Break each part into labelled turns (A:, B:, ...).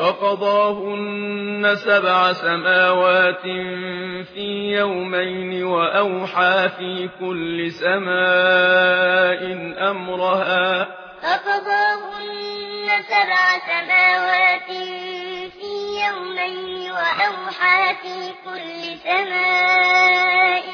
A: فقضاهن سبع سماوات في يومين وأوحى في كل سماء أمرها.
B: فقضاهن سبع سماوات في يومين وأوحى في كل سماء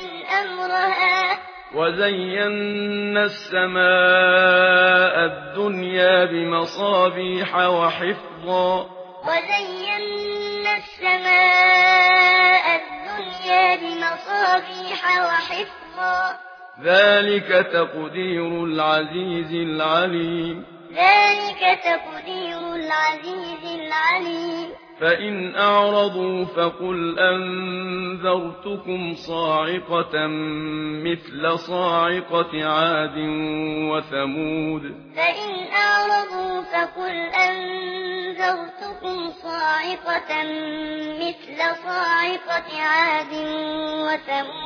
B: أمرها.
A: وزينا السماء الدنيا بمصابيح وحفظا.
B: وزينا السماء الدنيا بمصابيح وحفظا
A: ذلك تقدير العزيز العليم
B: ذلك تقدير العزيز العليم
A: فإن أعرضوا فقل أنذرتكم صاعقة مثل صاعقة عاد وثمود
B: فإن أعرضوا فقل أنذرتكم صاعقة مثل صاعقة عاد وثمود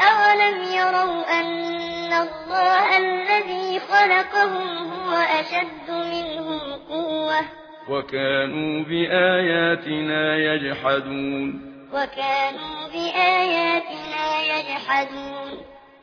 B: أولم يروا أن الله الذي خلقهم هو أشد منهم قوة
A: وكانوا بآياتنا يجحدون
B: وكانوا بآياتنا يجحدون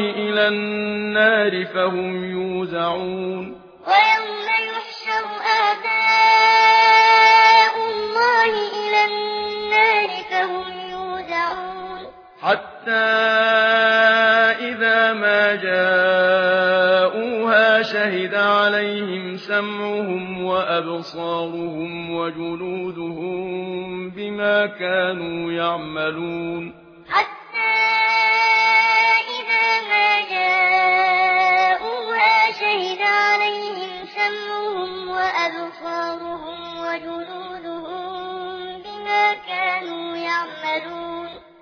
A: إلى النار فهم يوزعون.
B: ويوم يحشر آباء الله إلى النار فهم يوزعون.
A: حتى إذا ما جاءوها شهد عليهم سمعهم وأبصارهم وجلودهم بما كانوا يعملون. أبصارهم وجنودهم بما كانوا يعملون